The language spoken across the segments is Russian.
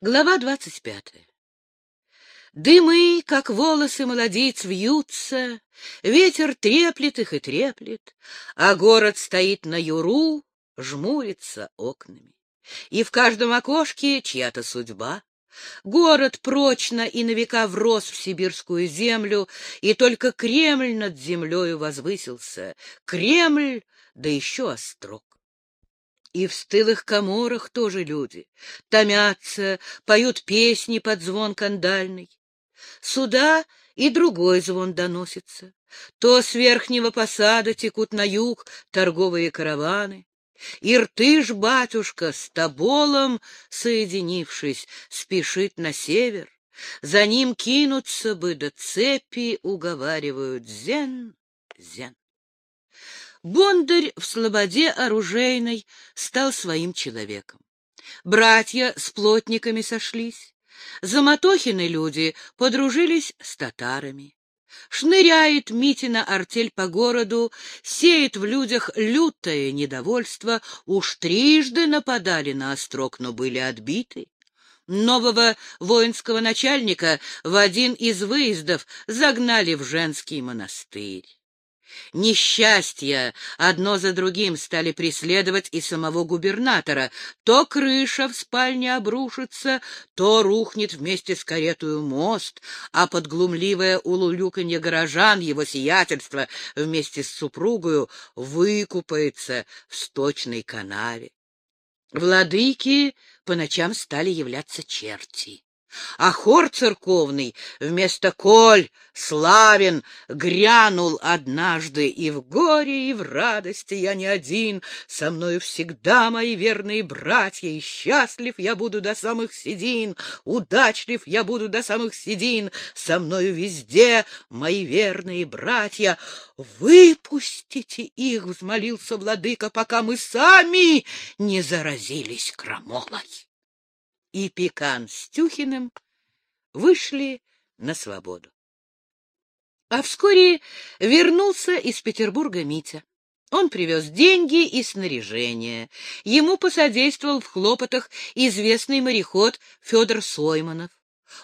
Глава двадцать пятая. Дымы, как волосы молодиц, вьются, Ветер треплет их и треплет, А город стоит на юру, Жмурится окнами. И в каждом окошке чья-то судьба. Город прочно и на века врос в сибирскую землю, И только Кремль над землею возвысился. Кремль, да еще острог. И в стылых коморах тоже люди. Томятся, поют песни под звон кандальный. Сюда и другой звон доносится. То с верхнего посада текут на юг торговые караваны. Иртыш, батюшка, с Тоболом, соединившись, спешит на север. За ним кинутся бы, да цепи уговаривают. Зен, зен. Бондарь в слободе оружейной стал своим человеком. Братья с плотниками сошлись. Заматохины люди подружились с татарами. Шныряет Митина артель по городу, сеет в людях лютое недовольство, уж трижды нападали на острог, но были отбиты. Нового воинского начальника в один из выездов загнали в женский монастырь. Несчастья одно за другим стали преследовать и самого губернатора. То крыша в спальне обрушится, то рухнет вместе с каретою мост, а под глумливое улулюканье горожан его сиятельство вместе с супругою выкупается в сточной канаве. Владыки по ночам стали являться черти а хор церковный вместо «Коль славен» грянул однажды, и в горе, и в радости я не один, со мною всегда мои верные братья, и счастлив я буду до самых седин, удачлив я буду до самых седин, со мною везде мои верные братья. Выпустите их, — взмолился владыка, — пока мы сами не заразились крамолой и Пекан с Тюхиным вышли на свободу. А вскоре вернулся из Петербурга Митя. Он привез деньги и снаряжение. Ему посодействовал в хлопотах известный мореход Федор Сойманов.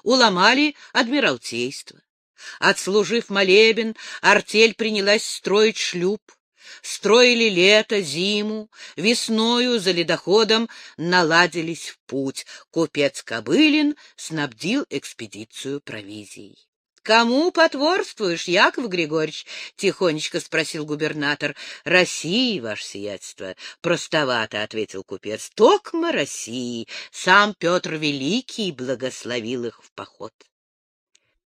Уломали адмиралтейство. Отслужив молебен, артель принялась строить шлюп. Строили лето, зиму, весною за ледоходом наладились в путь. Купец Кобылин снабдил экспедицию провизией. — Кому потворствуешь, Яков Григорьевич? — тихонечко спросил губернатор. — России, ваше сиятельство. — Простовато, — ответил купец. — Токма России. Сам Петр Великий благословил их в поход.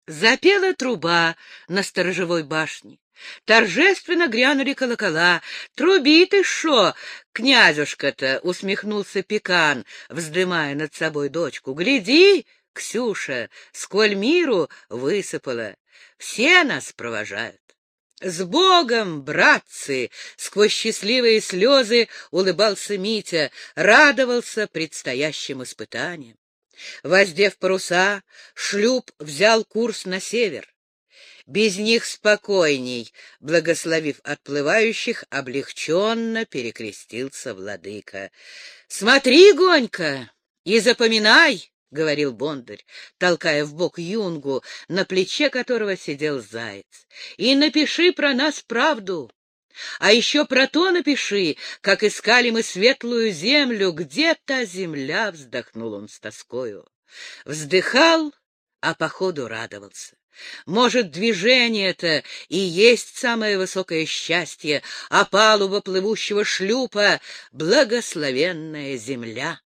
Запела труба на сторожевой башне. Торжественно грянули колокола. «Труби ты шо, князюшка-то!» — усмехнулся Пекан, вздымая над собой дочку. «Гляди, Ксюша, сколь миру высыпала. Все нас провожают». «С Богом, братцы!» — сквозь счастливые слезы улыбался Митя, радовался предстоящим испытаниям. Воздев паруса, шлюп взял курс на север. Без них спокойней, благословив отплывающих, облегченно перекрестился владыка. — Смотри, Гонька, и запоминай, — говорил Бондарь, толкая в бок юнгу, на плече которого сидел заяц, — и напиши про нас правду. А еще про то напиши, как искали мы светлую землю, где та земля, — вздохнул он с тоскою. Вздыхал, а походу радовался. Может, движение это и есть самое высокое счастье, а палуба плывущего шлюпа — благословенная земля.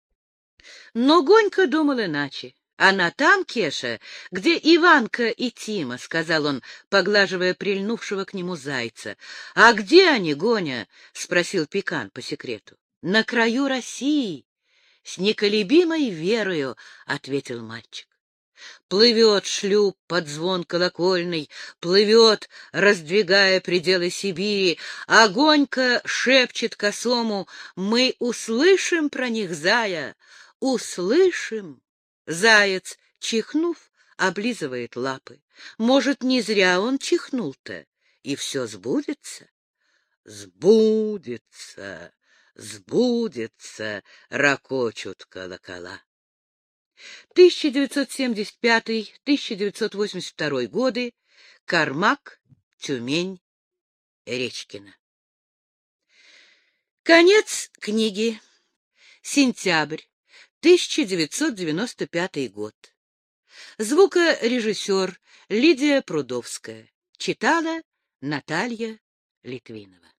Но Гонька думал иначе. Она там, Кеша, где Иванка и Тима, — сказал он, поглаживая прильнувшего к нему зайца. — А где они, Гоня? — спросил Пекан по секрету. — На краю России. — С неколебимой верою, — ответил мальчик. Плывет шлюп под звон колокольный, плывет, раздвигая пределы Сибири. Огонька шепчет косому, мы услышим про них, зая, услышим. Заяц, чихнув, облизывает лапы. Может, не зря он чихнул-то, и все сбудется? Сбудется, сбудется, ракочут колокола. 1975-1982 годы. Кармак, Тюмень, Речкина. Конец книги. Сентябрь, 1995 год. Звукорежиссер Лидия Прудовская. Читала Наталья Литвинова.